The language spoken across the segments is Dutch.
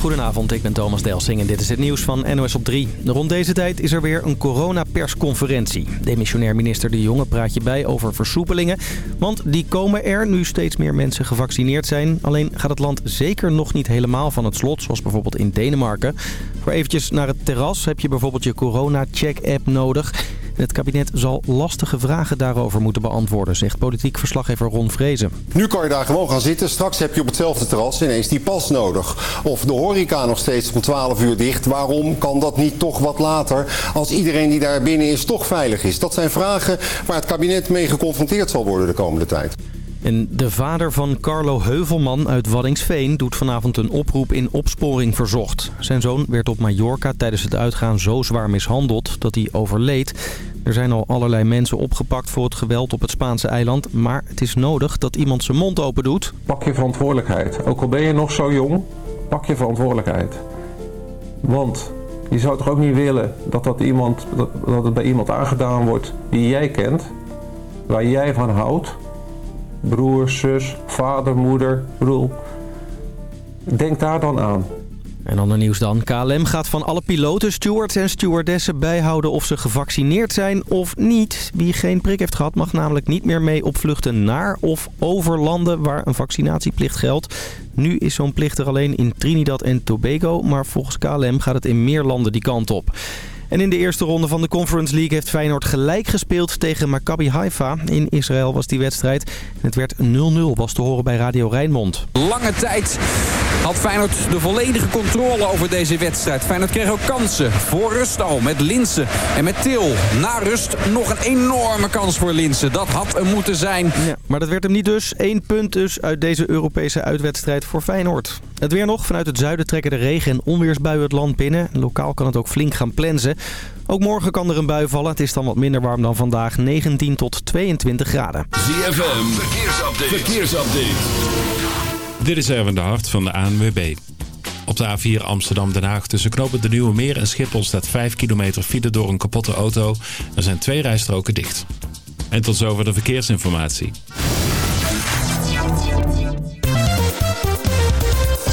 Goedenavond, ik ben Thomas Delsing en dit is het nieuws van NOS op 3. Rond deze tijd is er weer een coronapersconferentie. Demissionair minister De Jonge praat je bij over versoepelingen. Want die komen er nu steeds meer mensen gevaccineerd zijn. Alleen gaat het land zeker nog niet helemaal van het slot, zoals bijvoorbeeld in Denemarken. Voor eventjes naar het terras heb je bijvoorbeeld je corona-check-app nodig... Het kabinet zal lastige vragen daarover moeten beantwoorden, zegt politiek verslaggever Ron Vrezen. Nu kan je daar gewoon gaan zitten. Straks heb je op hetzelfde terras ineens die pas nodig. Of de horeca nog steeds om 12 uur dicht. Waarom kan dat niet toch wat later als iedereen die daar binnen is toch veilig is? Dat zijn vragen waar het kabinet mee geconfronteerd zal worden de komende tijd. En de vader van Carlo Heuvelman uit Waddingsveen doet vanavond een oproep in opsporing verzocht. Zijn zoon werd op Mallorca tijdens het uitgaan zo zwaar mishandeld dat hij overleed. Er zijn al allerlei mensen opgepakt voor het geweld op het Spaanse eiland. Maar het is nodig dat iemand zijn mond open doet. Pak je verantwoordelijkheid. Ook al ben je nog zo jong, pak je verantwoordelijkheid. Want je zou toch ook niet willen dat, dat, iemand, dat het bij iemand aangedaan wordt die jij kent, waar jij van houdt broer, zus, vader, moeder, broer. Denk daar dan aan. En ander nieuws dan. KLM gaat van alle piloten, stewards en stewardessen bijhouden of ze gevaccineerd zijn of niet. Wie geen prik heeft gehad mag namelijk niet meer mee op vluchten naar of over landen waar een vaccinatieplicht geldt. Nu is zo'n plicht er alleen in Trinidad en Tobago, maar volgens KLM gaat het in meer landen die kant op. En in de eerste ronde van de Conference League heeft Feyenoord gelijk gespeeld tegen Maccabi Haifa. In Israël was die wedstrijd. Het werd 0-0, was te horen bij Radio Rijnmond. Lange tijd had Feyenoord de volledige controle over deze wedstrijd. Feyenoord kreeg ook kansen. Voor rust al met Linsen en met Til. Na rust nog een enorme kans voor Linsen. Dat had hem moeten zijn. Ja, maar dat werd hem niet dus. Eén punt dus uit deze Europese uitwedstrijd voor Feyenoord. Het weer nog. Vanuit het zuiden trekken de regen- en onweersbuien het land binnen. Lokaal kan het ook flink gaan plensen. Ook morgen kan er een bui vallen. Het is dan wat minder warm dan vandaag. 19 tot 22 graden. ZFM, verkeersupdate. verkeersupdate. Dit is Erwin de Hart van de ANWB. Op de A4 Amsterdam-Den Haag tussen knopen de Nieuwe Meer en Schiphol staat 5 kilometer file door een kapotte auto. Er zijn twee rijstroken dicht. En tot zover de verkeersinformatie.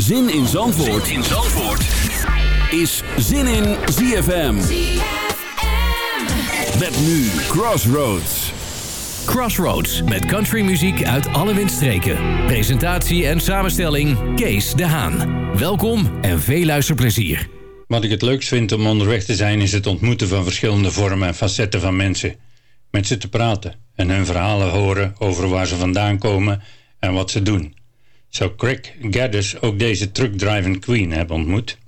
Zin in Zandvoort, in Zandvoort. is Zin in ZFM. Met nu Crossroads. Crossroads met countrymuziek uit alle windstreken. Presentatie en samenstelling Kees de Haan. Welkom en veel luisterplezier. Wat ik het leukst vind om onderweg te zijn is het ontmoeten van verschillende vormen en facetten van mensen. Met ze te praten en hun verhalen horen over waar ze vandaan komen en wat ze doen. Zo Craig Gaddis ook deze truckdriving queen hebben ontmoet.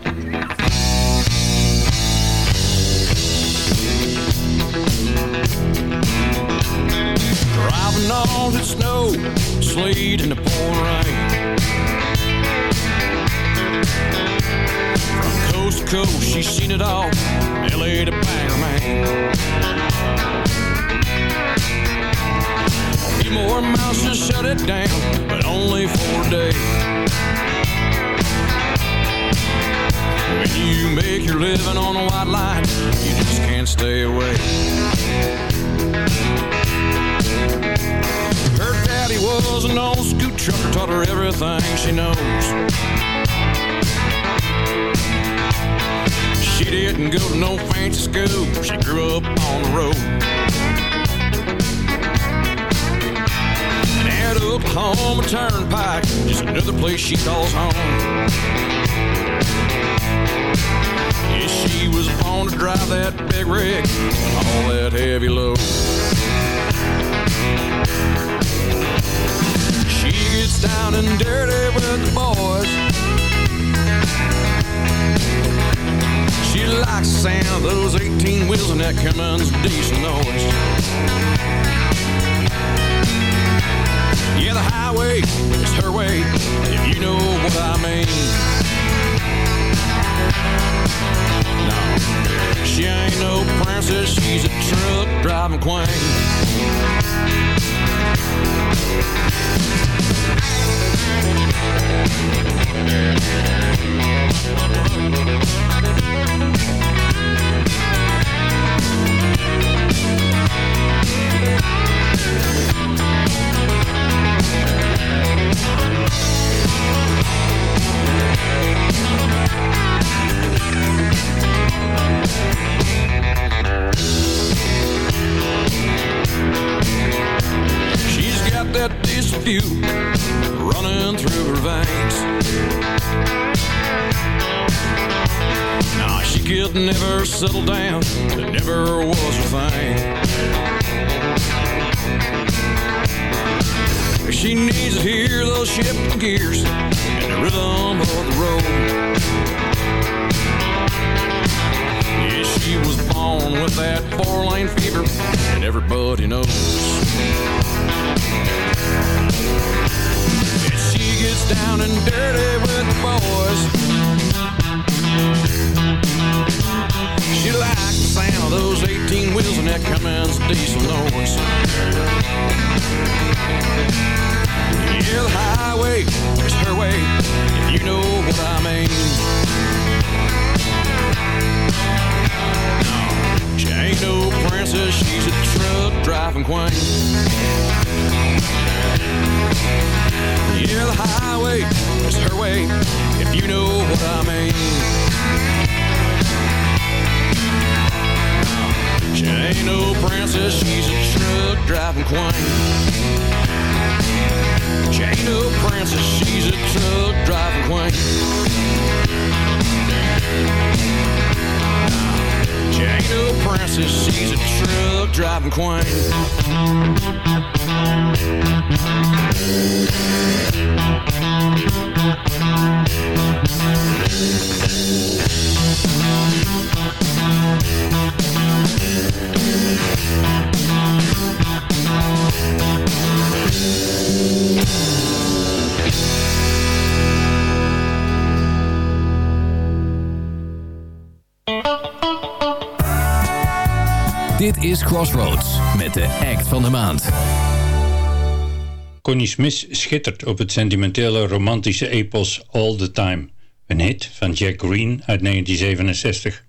Driving on the snow, sleet, and the pouring rain. From coast to coast, she's seen it all. LA to Bangor, man. A few more miles to shut it down, but only for a day. When you make your living on a white line, you just can't stay away. Her daddy was an old school trucker, taught her everything she knows. She didn't go to no fancy school, she grew up on the road. Oklahoma Turnpike, just another place she calls home. Yeah, she was born to drive that big rig and all that heavy load. She gets down and dirty with the boys. She likes the sound of those 18 wheels and that Cummins diesel noise. Yeah, the highway is her way, if you know what I mean. No, she ain't no princess, she's a truck driving queen. Princess, she's a truck driving queen. Crossroads met de act van de maand. Connie Smith schittert op het sentimentele romantische epos All the Time. Een hit van Jack Green uit 1967.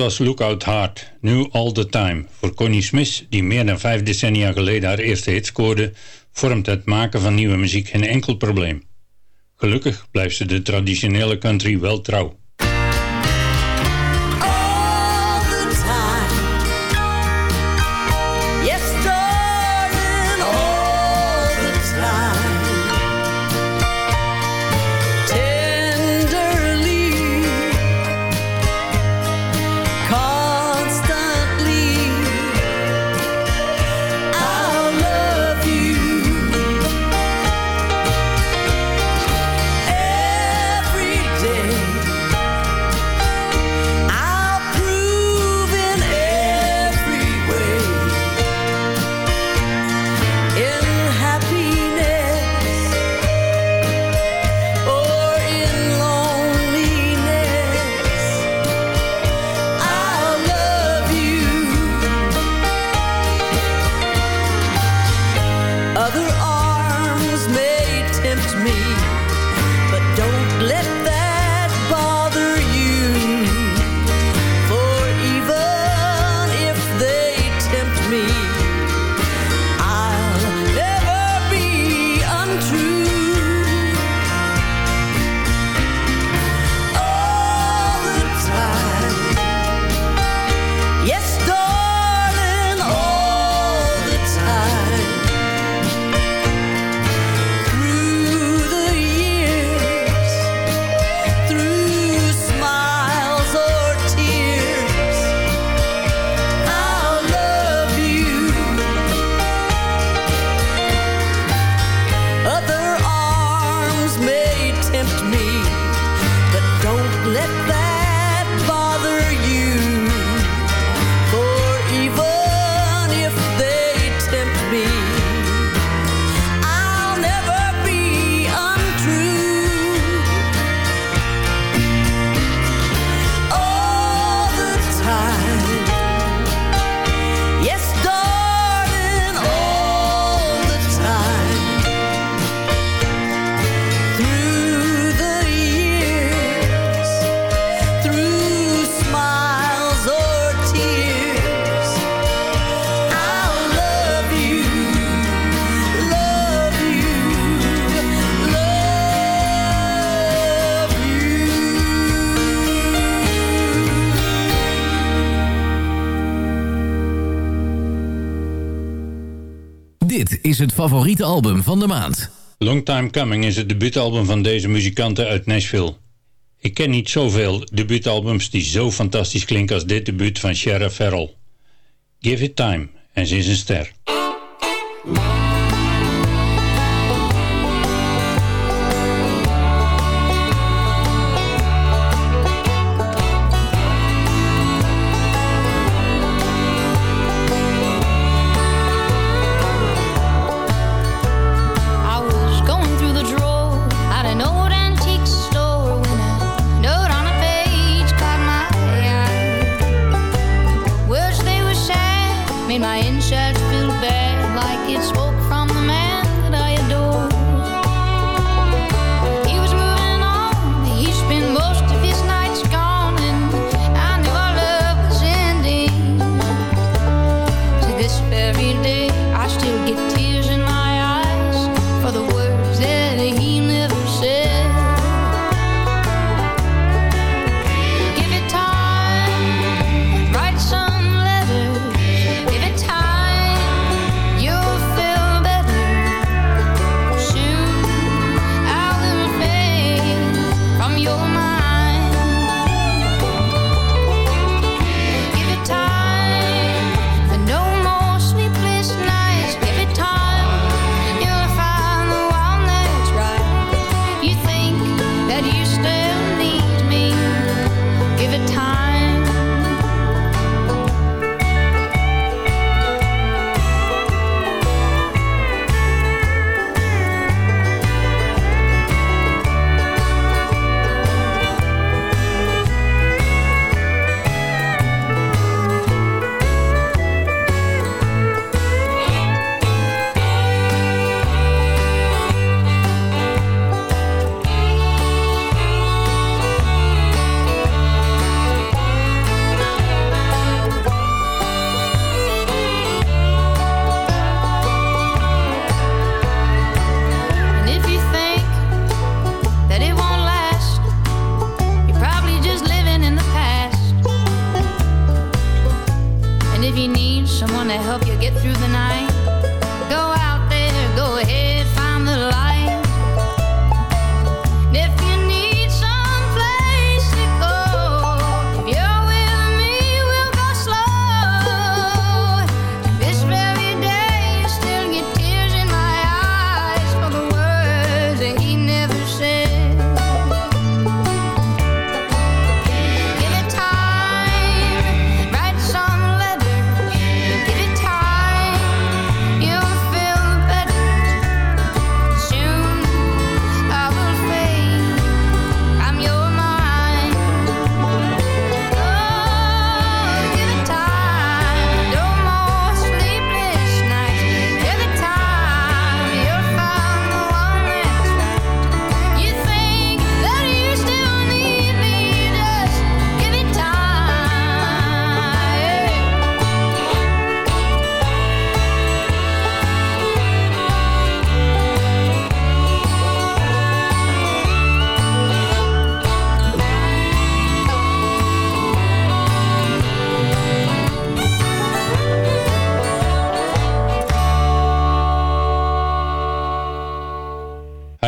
was Lookout Hard, New All The Time. Voor Connie Smith, die meer dan vijf decennia geleden haar eerste hit scoorde... vormt het maken van nieuwe muziek geen enkel probleem. Gelukkig blijft ze de traditionele country wel trouw. is het favoriete album van de maand. Long Time Coming is het debuutalbum van deze muzikanten uit Nashville. Ik ken niet zoveel debuutalbums die zo fantastisch klinken als dit debuut van Sheriff Farrell. Give It Time en ze is een ster.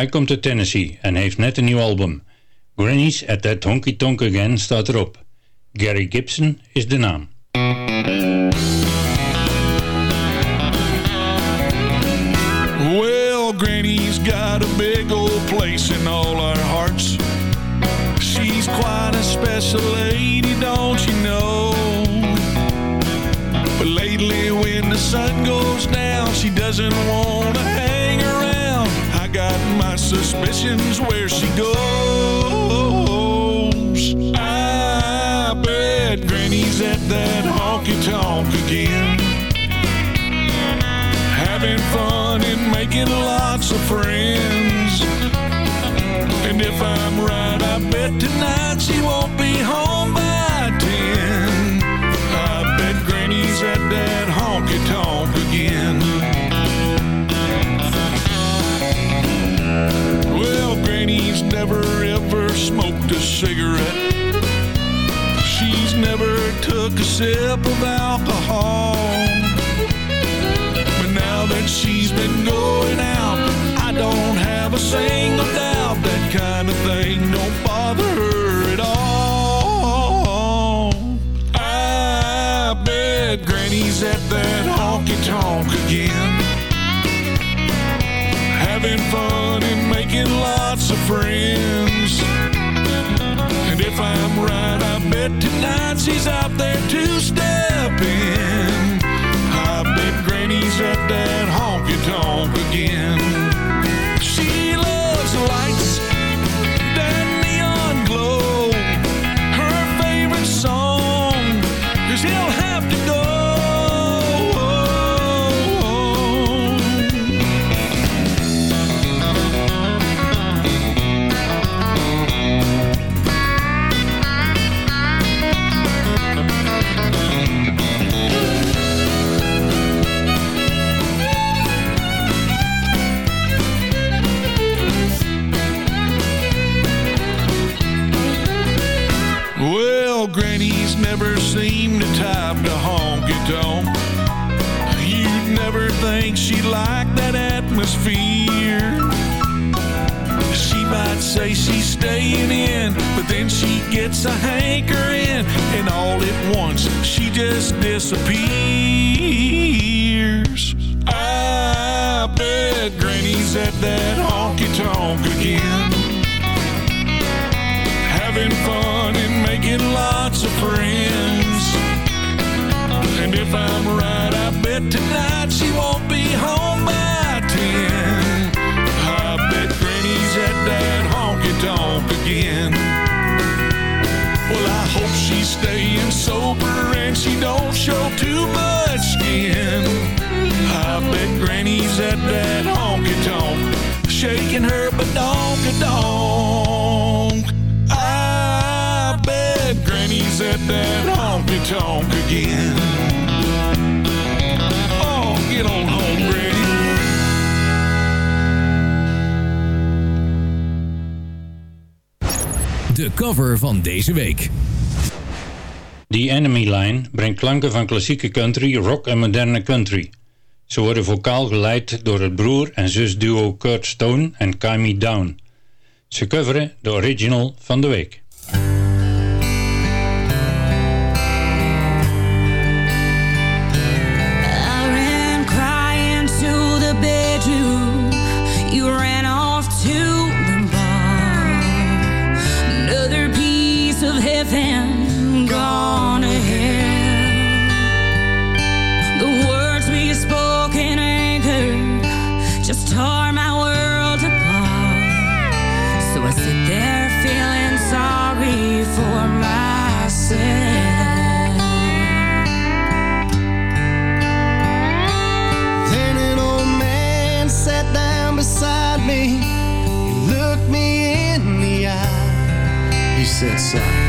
Hij komt uit Tennessee en heeft net een nieuw album. Granny's at that honky tonk again staat erop. Gary Gibson is de naam. Well, Granny's got a big old place in all our hearts. She's quite a special lady, don't you know? But lately, when the sun goes down, she doesn't want to hang suspicions where she goes. I bet Granny's at that honky tonk again having fun and making lots of friends. And if I'm right, I bet tonight she won't be home by never ever smoked a cigarette. She's never took a sip of alcohol. But now that she's been going out, I don't have a single doubt that kind of thing don't bother her at all. I bet Granny's at that honky tonk again, having fun making lots of friends. And if I'm right, I bet tonight she's out there two-stepping. Gets a hankering, and all at once she just disappears. I bet Granny's at that honky tonk again having fun and making lots of friends. And if I'm right, I bet tonight sober and she don't show too much skin. I bet Granny's at that honky tonk, shaking her badonka-donk. I bet Granny's at that honky tonk again. Oh, get on home, Granny. De cover van deze week. The Enemy Line brengt klanken van klassieke country, rock en moderne country. Ze worden vocaal geleid door het broer- en zusduo Kurt Stone en Kami Down. Ze coveren de original van de week. Sound.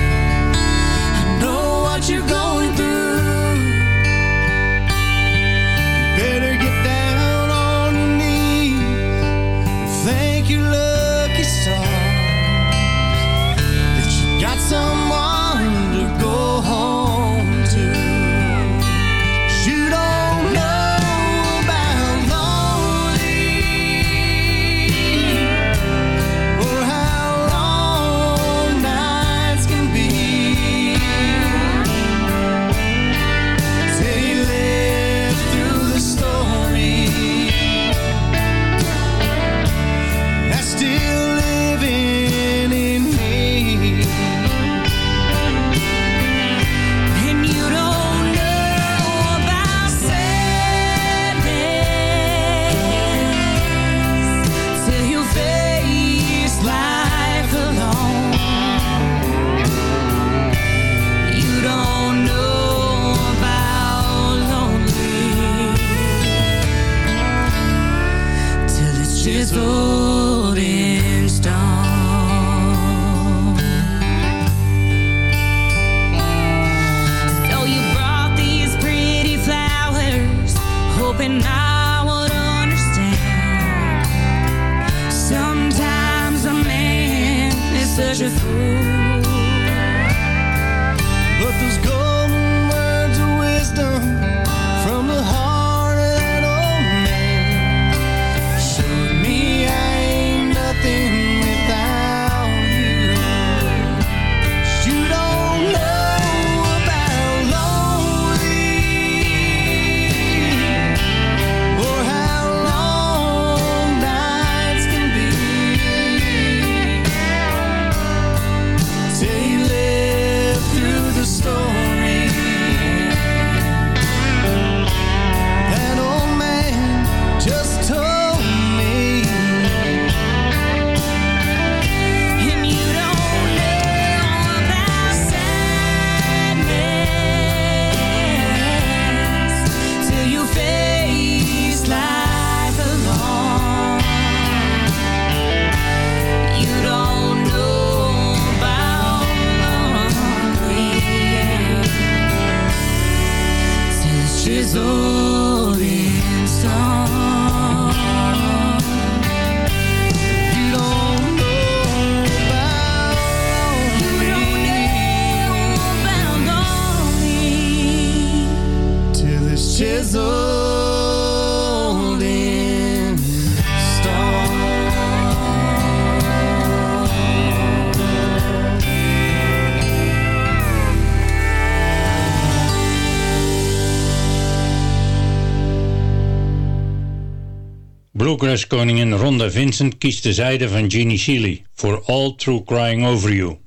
progress koningin Ronda Vincent kiest de zijde van Jeannie Shealy voor All Through Crying Over You.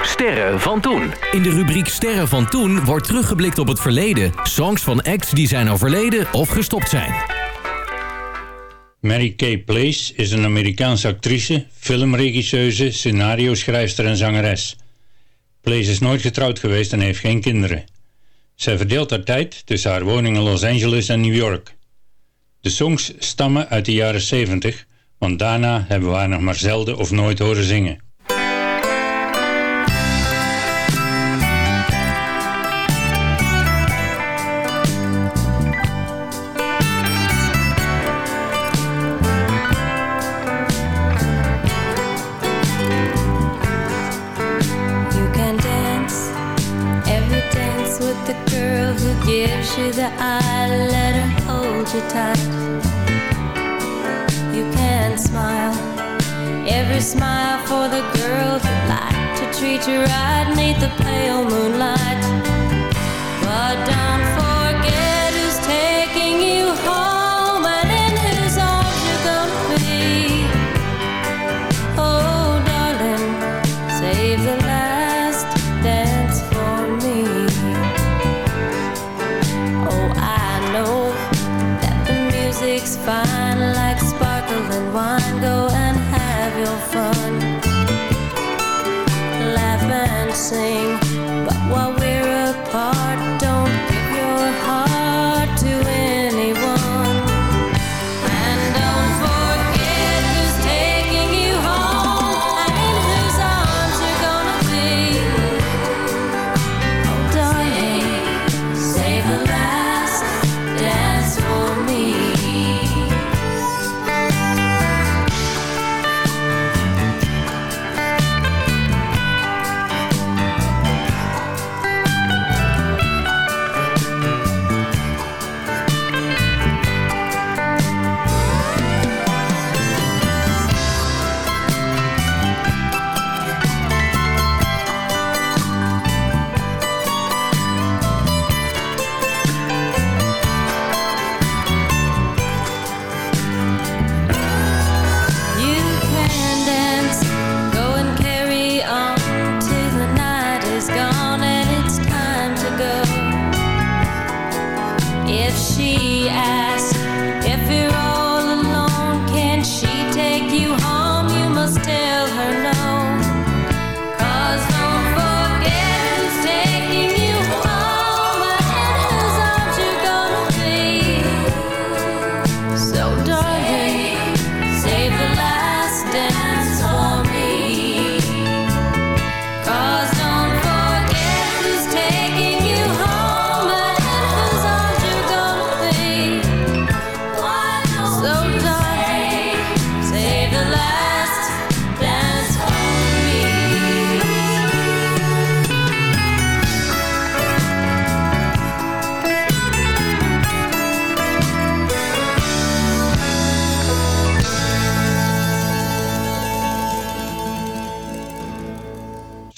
Sterren van toen. In de rubriek Sterren van toen wordt teruggeblikt op het verleden. Songs van acts die zijn overleden of gestopt zijn. Mary Kay Place is een Amerikaanse actrice, filmregisseuse, scenario-schrijfster en zangeres. Place is nooit getrouwd geweest en heeft geen kinderen. Zij verdeelt haar tijd tussen haar woning in Los Angeles en New York. De songs stammen uit de jaren 70, want daarna hebben we haar nog maar zelden of nooit horen zingen. that I let her hold you tight. You can smile, every smile for the girl who like to treat you right, made the pale moonlight. But don't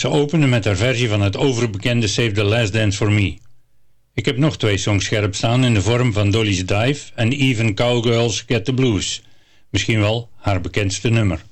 Ze openen met haar versie van het overbekende Save the Last Dance for Me. Ik heb nog twee songs scherp staan in de vorm van Dolly's Dive en Even Cowgirls Get the Blues. Misschien wel haar bekendste nummer.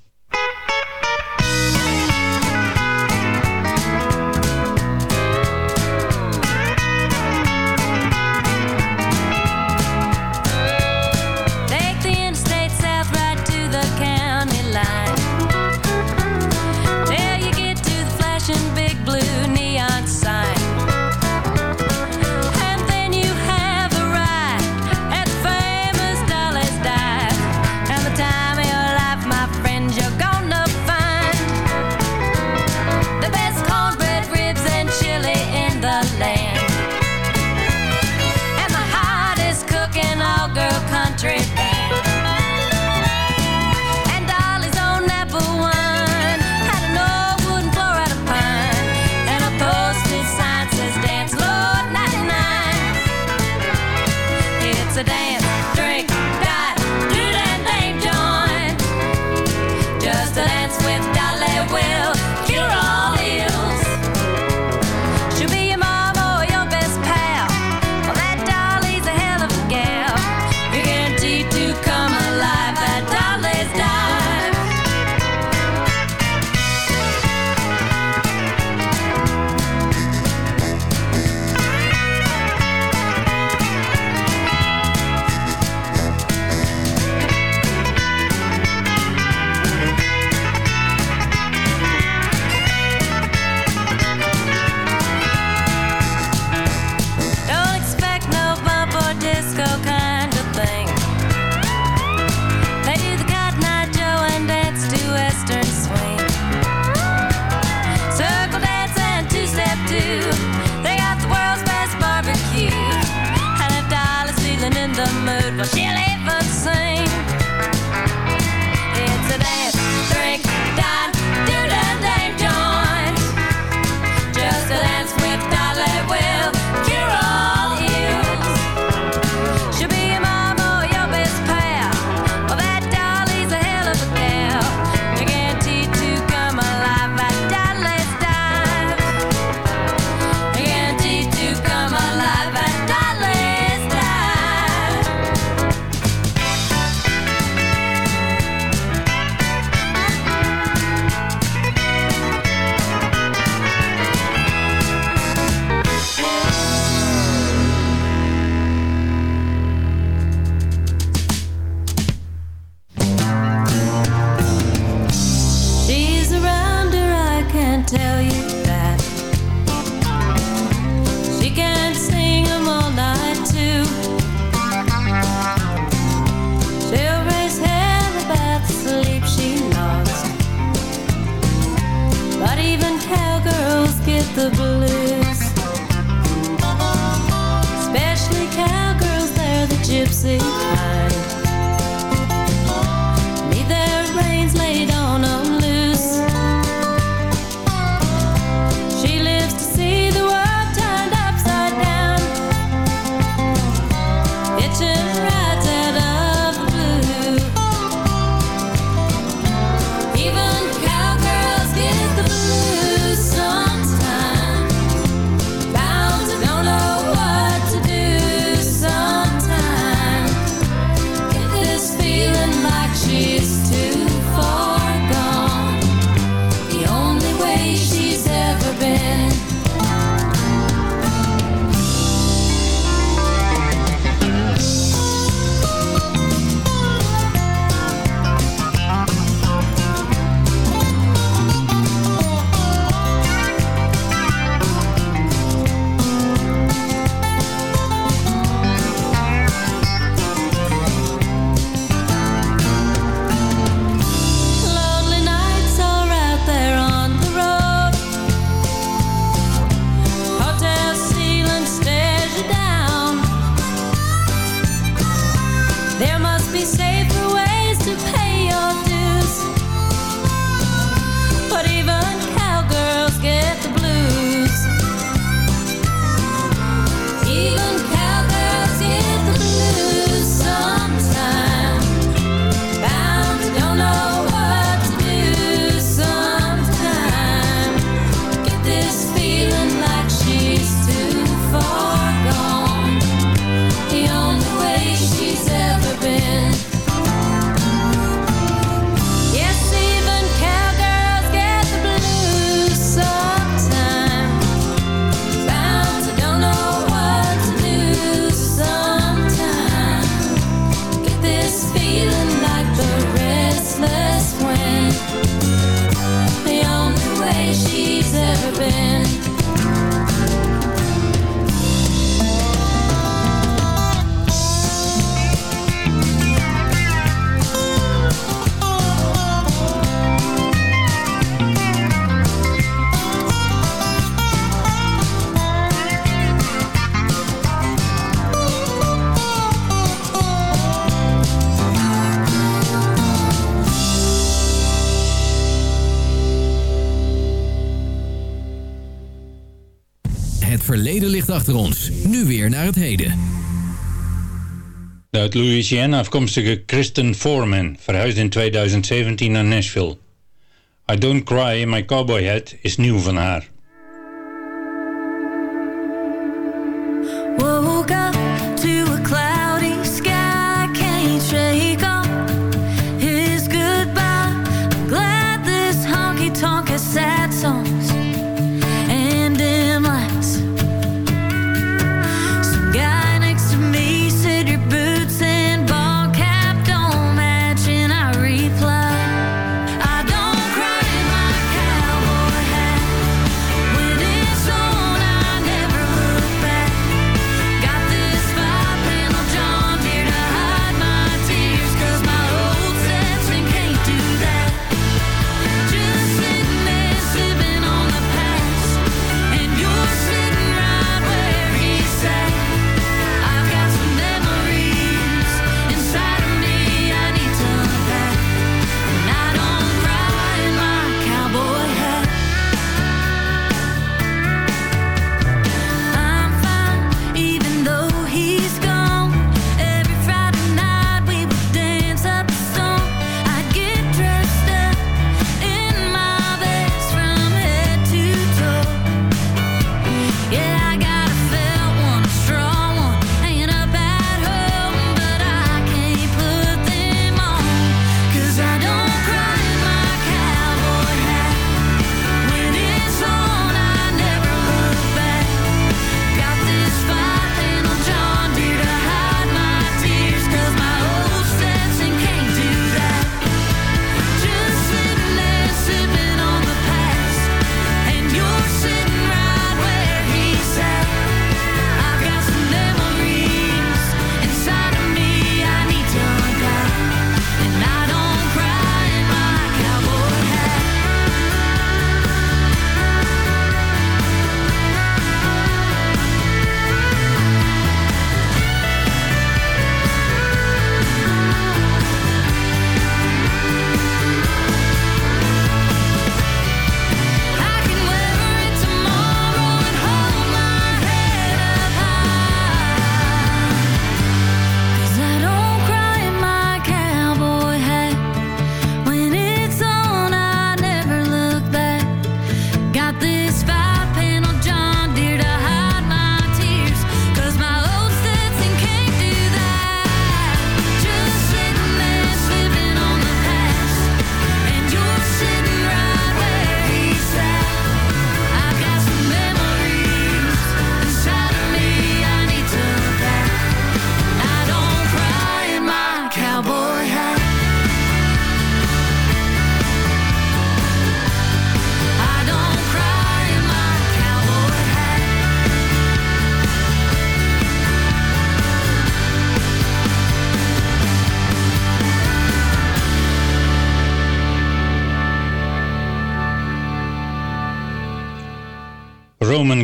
Heden ligt achter ons. Nu weer naar het heden. De uit Louisiana afkomstige Kristen Foreman verhuisde in 2017 naar Nashville. I Don't Cry in My Cowboy Hat is nieuw van haar.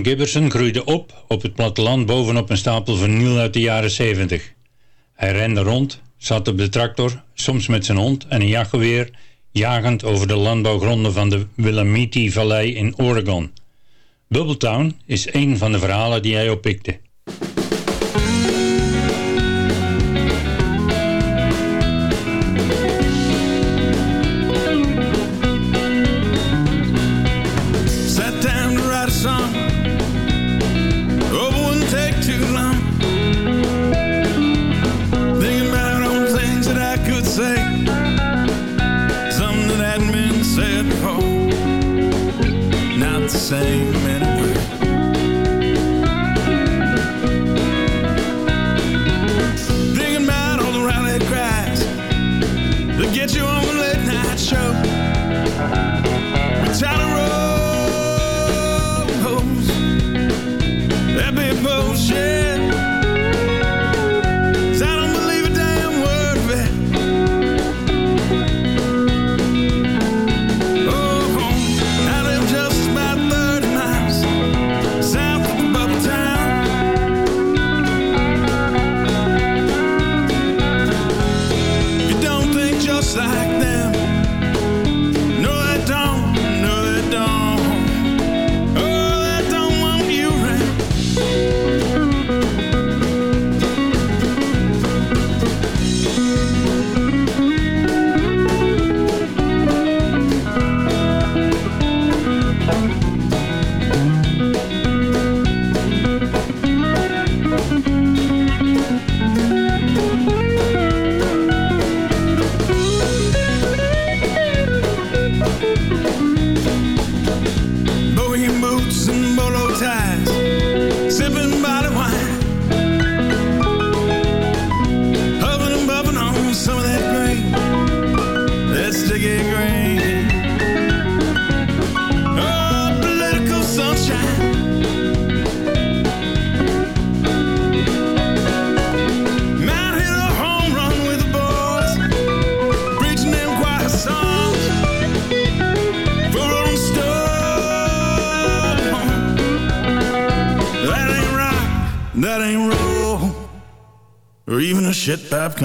Gibberson groeide op op het platteland bovenop een stapel verniel uit de jaren 70. Hij rende rond, zat op de tractor, soms met zijn hond en een jachtgeweer, jagend over de landbouwgronden van de Willamette-vallei in Oregon. Bubbletown is een van de verhalen die hij oppikte.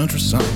Country song.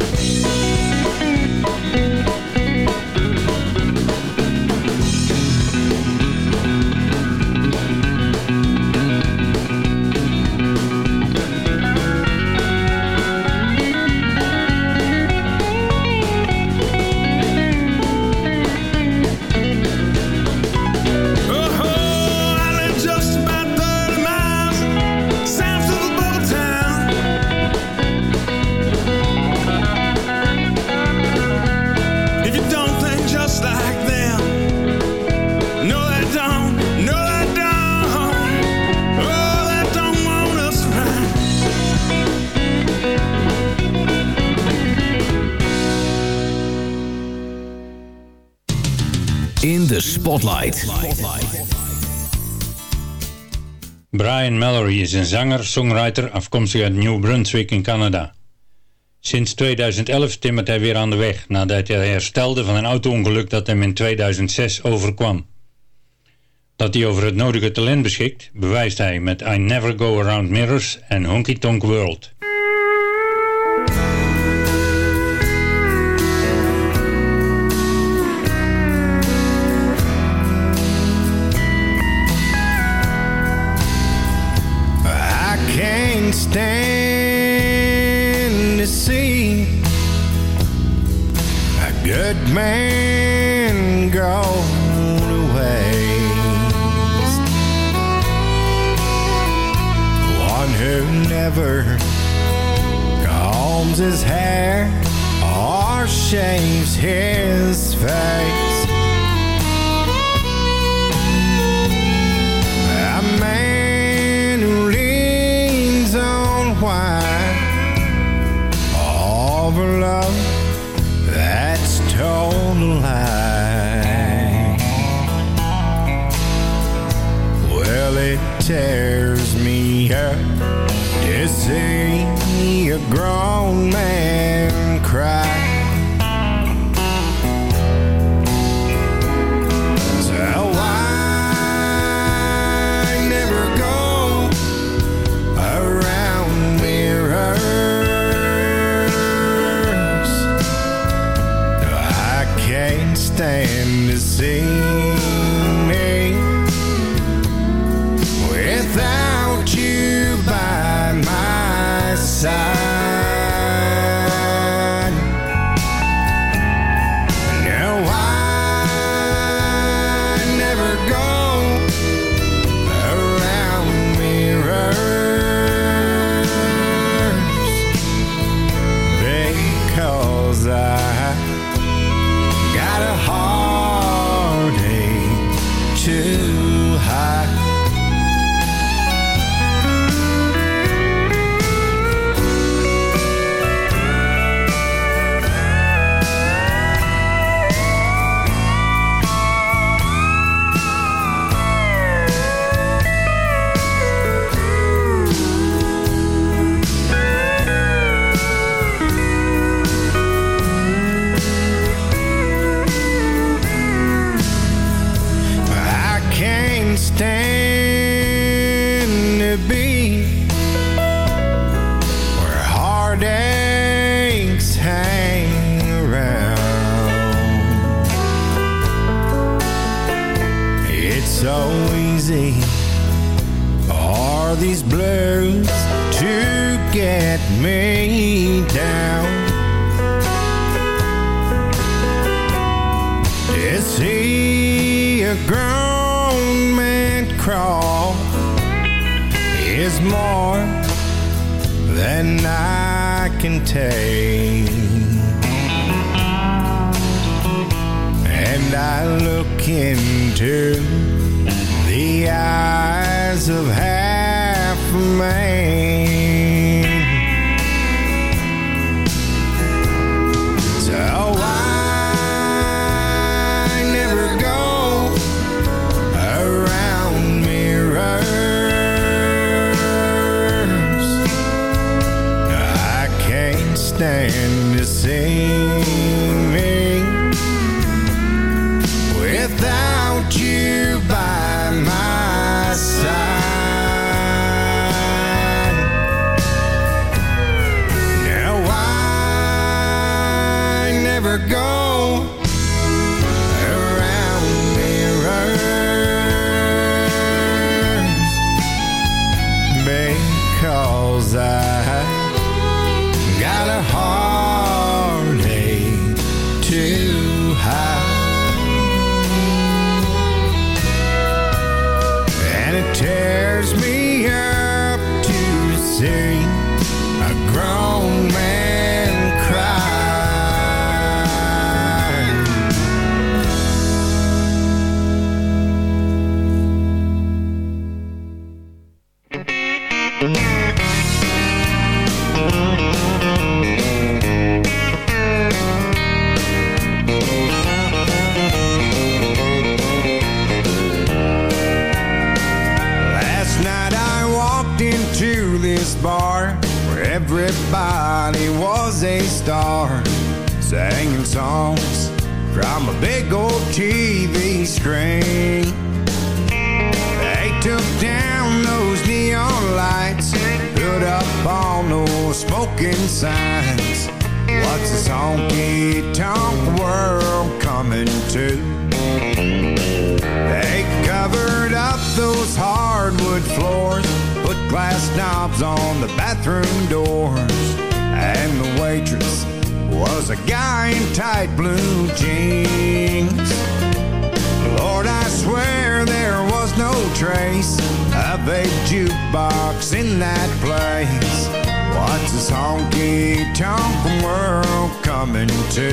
Brian Mallory is een zanger, songwriter afkomstig uit New Brunswick in Canada. Sinds 2011 timmert hij weer aan de weg nadat hij herstelde van een auto-ongeluk dat hem in 2006 overkwam. Dat hij over het nodige talent beschikt, bewijst hij met I Never Go Around Mirrors en Honky Tonk World. Good man go to waste. One who never combs his hair or shaves his face. Tears me up to see a grown man cry. Stand to see me without songs from a big old TV screen. They took down those neon lights, put up all those smoking signs. What's this honky tonk world coming to? They covered up those hardwood floors, put glass knobs on the bathroom doors, and the waitress was a guy in tight blue jeans. Lord, I swear there was no trace of a jukebox in that place. What's this honky tonk world coming to?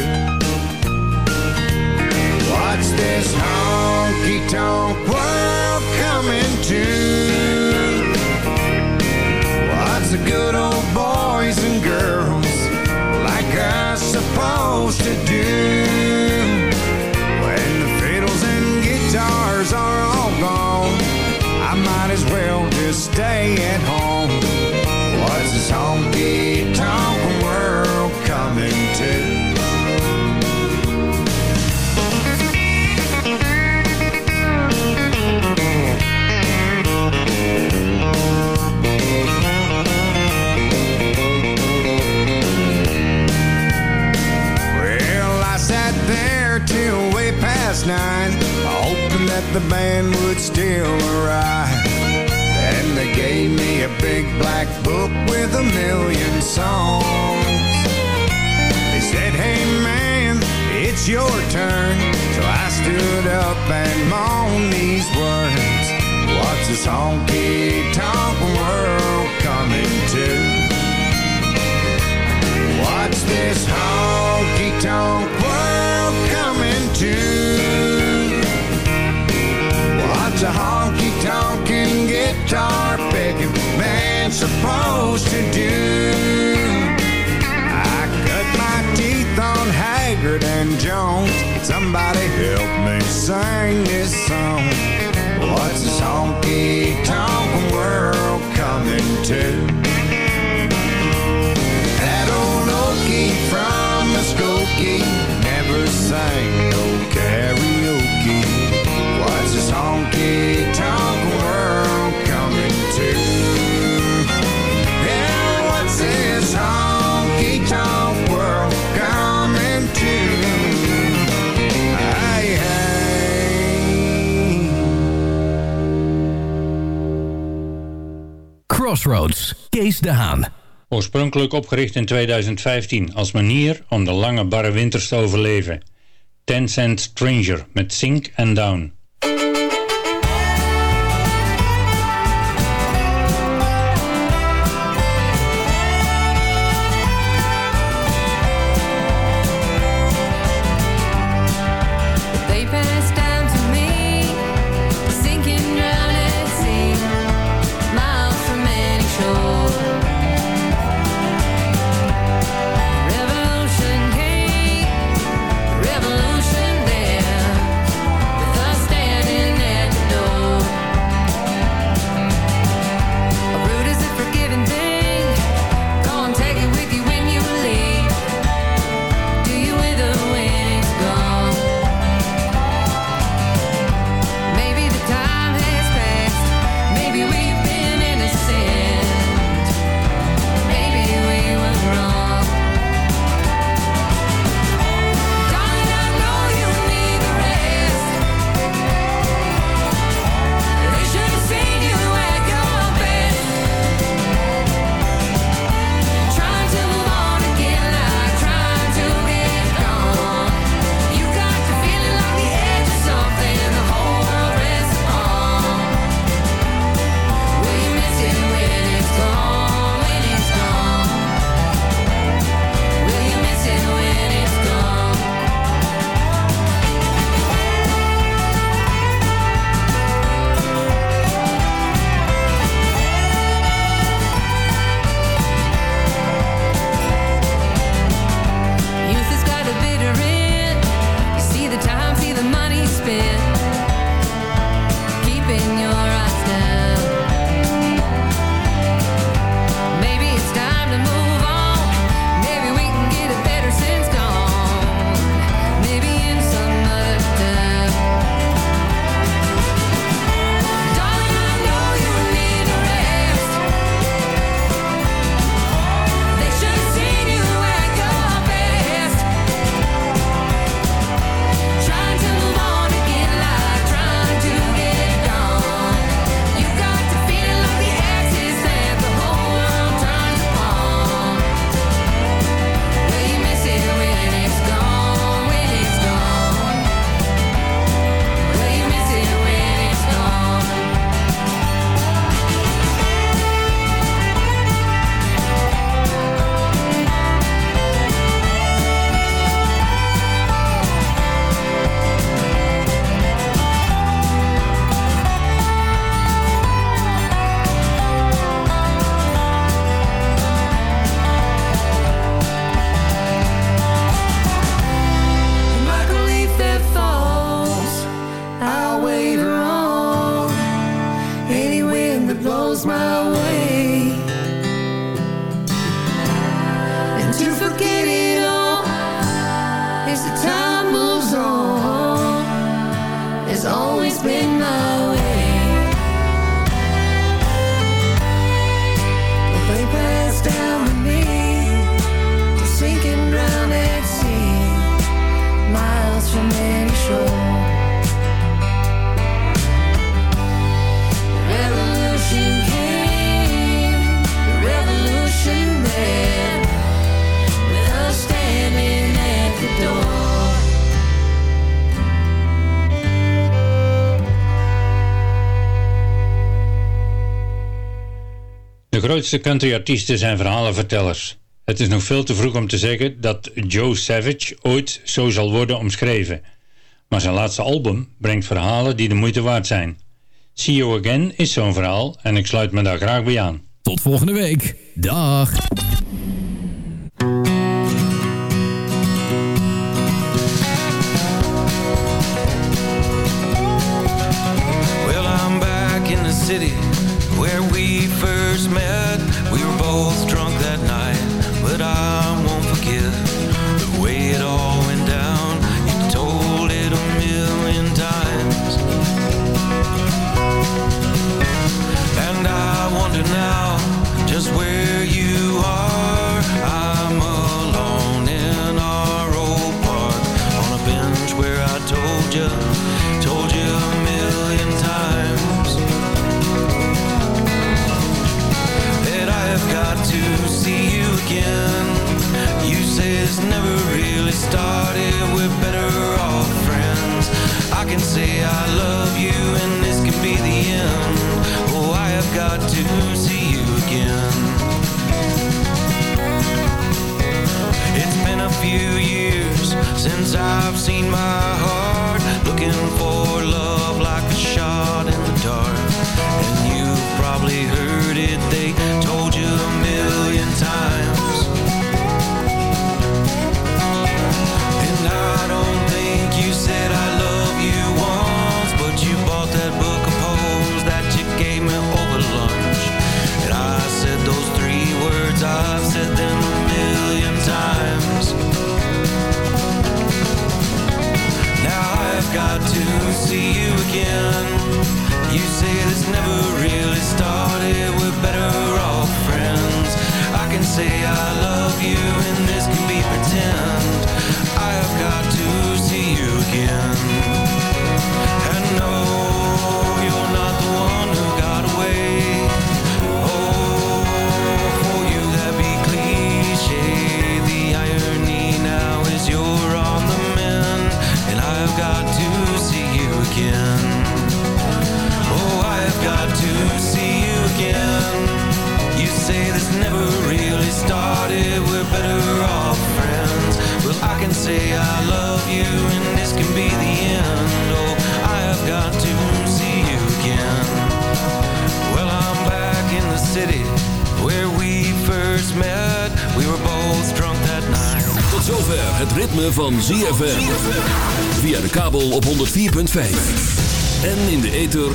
What's this honky tonk world coming to? What's the good old supposed to do? When the fiddles and guitars are all gone, I might as well just stay at home. Nine, hoping that the band would still arrive. Then they gave me a big black book with a million songs. They said, hey man, it's your turn. So I stood up and moaned these words. What's this honky tonk world coming to? What's this honky tonk world to? What's a honky tonkin' guitar picking man supposed to do? I cut my teeth on Haggard and Jones. Somebody help me sing this song. What's this honky tonk world coming to? Crossroads, Kees de Haan. Oorspronkelijk opgericht in 2015 als manier om de lange barre winters te overleven. Ten Cent Stranger met Sink and Down. as the time moves on. It's always been my grootste countryartiesten zijn verhalenvertellers. Het is nog veel te vroeg om te zeggen dat Joe Savage ooit zo zal worden omschreven. Maar zijn laatste album brengt verhalen die de moeite waard zijn. See You Again is zo'n verhaal en ik sluit me daar graag bij aan. Tot volgende week. Dag. can say I love you and this can be the end. Oh, I have got to see you again. It's been a few years since I've seen my